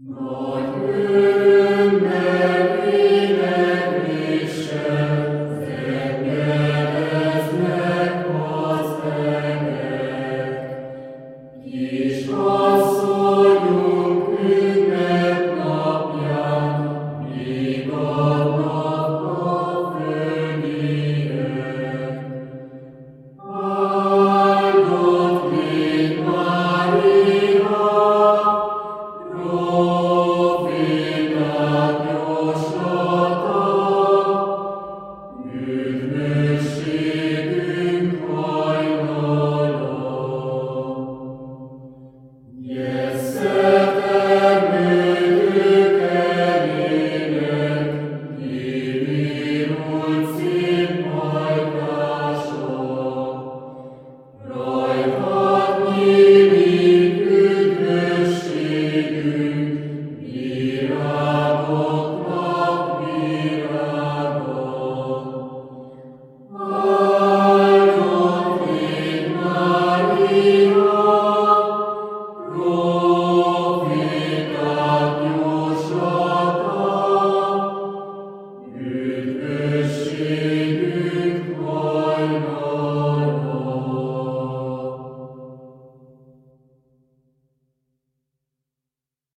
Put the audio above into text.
Lord, ne Gloria.